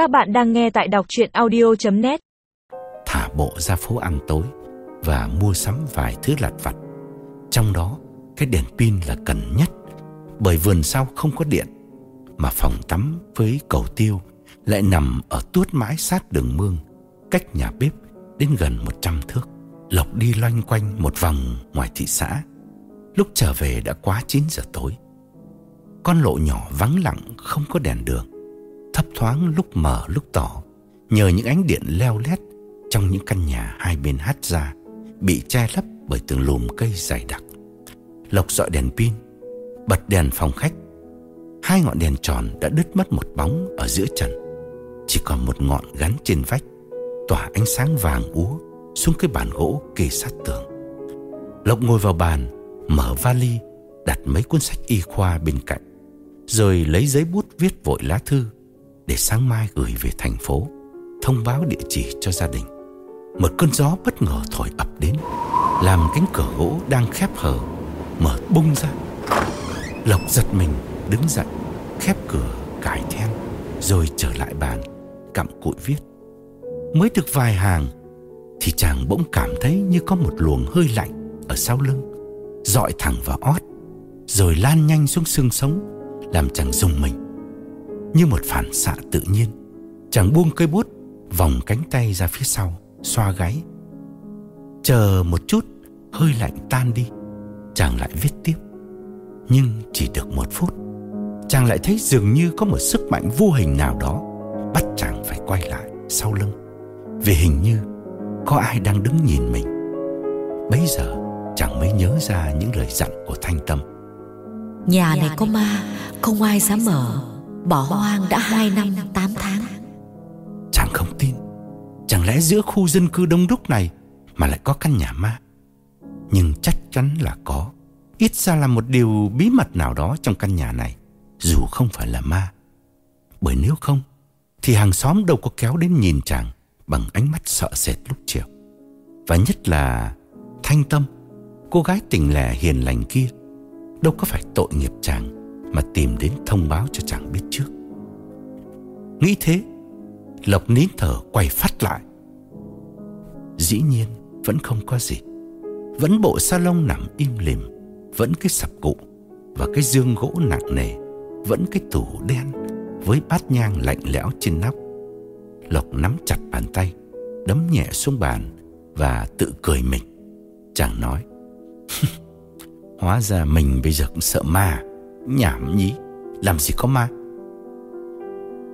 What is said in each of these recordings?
Các bạn đang nghe tại đọc chuyện audio.net Thả bộ ra phố ăn tối Và mua sắm vài thứ lặt vặt. Trong đó, cái đèn pin là cần nhất, Bởi vườn sau không có điện, Mà phòng tắm với cầu tiêu Lại nằm ở tuốt mãi sát đường mương, Cách nhà bếp đến gần 100 thước. Lộc đi loanh quanh một vòng ngoài thị xã. Lúc trở về đã quá 9 giờ tối. Con lộ nhỏ vắng lặng, không có đèn đường thoáng lúc mở lúc tỏ, Nhờ những ánh điện leo lét Trong những căn nhà hai bên hát ra, Bị che lấp bởi từng lùm cây dày đặc. Lộc dọi đèn pin, Bật đèn phòng khách. Hai ngọn đèn tròn đã đứt mất một bóng Ở giữa trần. Chỉ còn một ngọn gắn trên vách, Tỏa ánh sáng vàng úa Xuống cái bàn gỗ kề sát tường. Lộc ngồi vào bàn, Mở vali, Đặt mấy cuốn sách y khoa bên cạnh, Rồi lấy giấy bút viết vội lá thư. Để sáng mai gửi về thành phố, Thông báo địa chỉ cho gia đình. Một cơn gió bất ngờ thổi ập đến, Làm cánh cửa gỗ đang khép hở Mở bung ra. Lộc giật mình, đứng dậy, Khép cửa, cài then, Rồi trở lại bàn, Cặm cụi viết. Mới được vài hàng, Thì chàng bỗng cảm thấy như có một luồng hơi lạnh Ở sau lưng, dọi thẳng vào ót, Rồi lan nhanh xuống xương sống, Làm chàng rùng mình. Như một phản xạ tự nhiên. Chàng buông cây bút, Vòng cánh tay ra phía sau, Xoa gáy. Chờ một chút, Hơi lạnh tan đi, Chàng lại viết tiếp. Nhưng chỉ được một phút, Chàng lại thấy dường như có một sức mạnh vô hình nào đó Bắt chàng phải quay lại sau lưng. Vì hình như Có ai đang đứng nhìn mình. Bấy giờ, chàng mới nhớ ra những lời dặn của Thanh Tâm. Nhà này có ma, Không ai dám mở. Bỏ hoang đã hai năm, tám tháng. Chàng không tin. Chẳng lẽ giữa khu dân cư đông đúc này Mà lại có căn nhà ma? Nhưng chắc chắn là có. Ít ra là một điều bí mật nào đó trong căn nhà này, Dù không phải là ma. Bởi nếu không, Thì hàng xóm đâu có kéo đến nhìn chàng Bằng ánh mắt sợ sệt lúc chiều. Và nhất là Thanh Tâm, Cô gái tình lẻ hiền lành kia, Đâu có phải tội nghiệp chàng. Mà tìm đến thông báo cho chàng biết trước. Nghĩ thế, Lộc nín thở quay phát lại. Dĩ nhiên, vẫn không có gì. Vẫn bộ salon nằm im lìm, Vẫn cái sập cụ Và cái dương gỗ nặng nề, Vẫn cái tủ đen Với bát nhang lạnh lẽo trên nóc. Lộc nắm chặt bàn tay, Đấm nhẹ xuống bàn Và tự cười mình. Chàng nói, Hóa ra mình bây giờ cũng sợ ma. Nhảm nhí Làm gì có ma.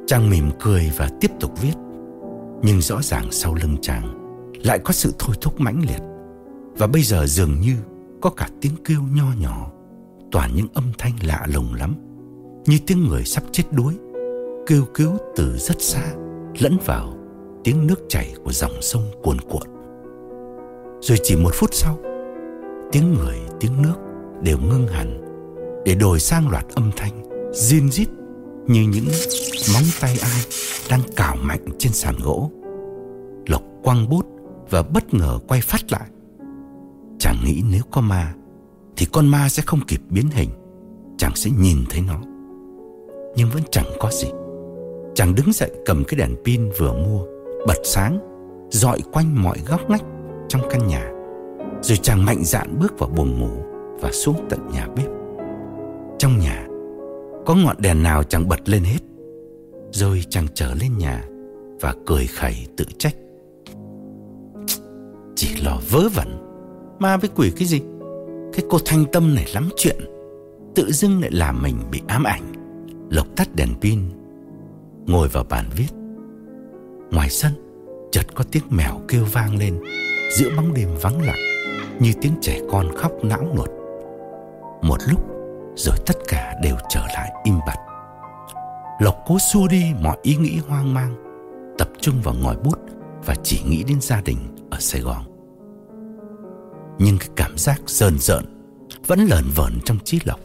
Chàng mỉm cười và tiếp tục viết Nhưng rõ ràng sau lưng chàng Lại có sự thôi thúc mãnh liệt. Và bây giờ dường như Có cả tiếng kêu nho nhỏ Toàn những âm thanh lạ lùng lắm Như tiếng người sắp chết đuối Kêu cứu từ rất xa Lẫn vào tiếng nước chảy của dòng sông cuồn cuộn. Rồi chỉ một phút sau Tiếng người, tiếng nước đều ngưng hẳn để đổi sang loạt âm thanh Zin rít như những móng tay ai đang cào mạnh trên sàn gỗ. Lộc quăng bút và bất ngờ quay phát lại. Chàng nghĩ nếu có ma thì con ma sẽ không kịp biến hình. Chàng sẽ nhìn thấy nó. Nhưng vẫn chẳng có gì. Chàng đứng dậy cầm cái đèn pin vừa mua, bật sáng, dọi quanh mọi góc ngách trong căn nhà. Rồi chàng mạnh dạn bước vào buồng ngủ và xuống tận nhà bếp. Trong nhà, có ngọn đèn nào chẳng bật lên hết, Rồi chàng trở lên nhà Và cười khẩy tự trách. Chỉ lo vớ vẩn, Ma với quỷ cái gì? Cái cô thanh tâm này lắm chuyện, Tự dưng lại làm mình bị ám ảnh. Lộc tắt đèn pin, Ngồi vào bàn viết. Ngoài sân, Chợt có tiếng mèo kêu vang lên, Giữa bóng đêm vắng lặng, Như tiếng trẻ con khóc não nột Một lúc rồi tất cả đều trở lại im bặt. Lộc cố xua đi mọi ý nghĩ hoang mang, Tập trung vào ngòi bút Và chỉ nghĩ đến gia đình ở Sài Gòn. Nhưng cái cảm giác rờn rợn Vẫn lờn vờn trong trí Lộc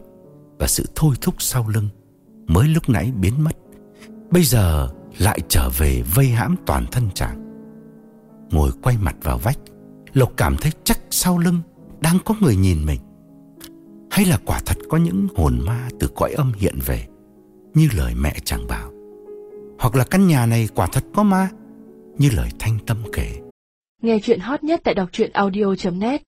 Và sự thôi thúc sau lưng Mới lúc nãy biến mất, Bây giờ lại trở về vây hãm toàn thân chàng. Ngồi quay mặt vào vách, Lộc cảm thấy chắc sau lưng Đang có người nhìn mình hay là quả thật có những hồn ma từ cõi âm hiện về, Như lời mẹ chàng bảo? Hoặc là căn nhà này quả thật có ma, Như lời thanh tâm kể? Nghe chuyện hot nhất tại đọc truyện audio.net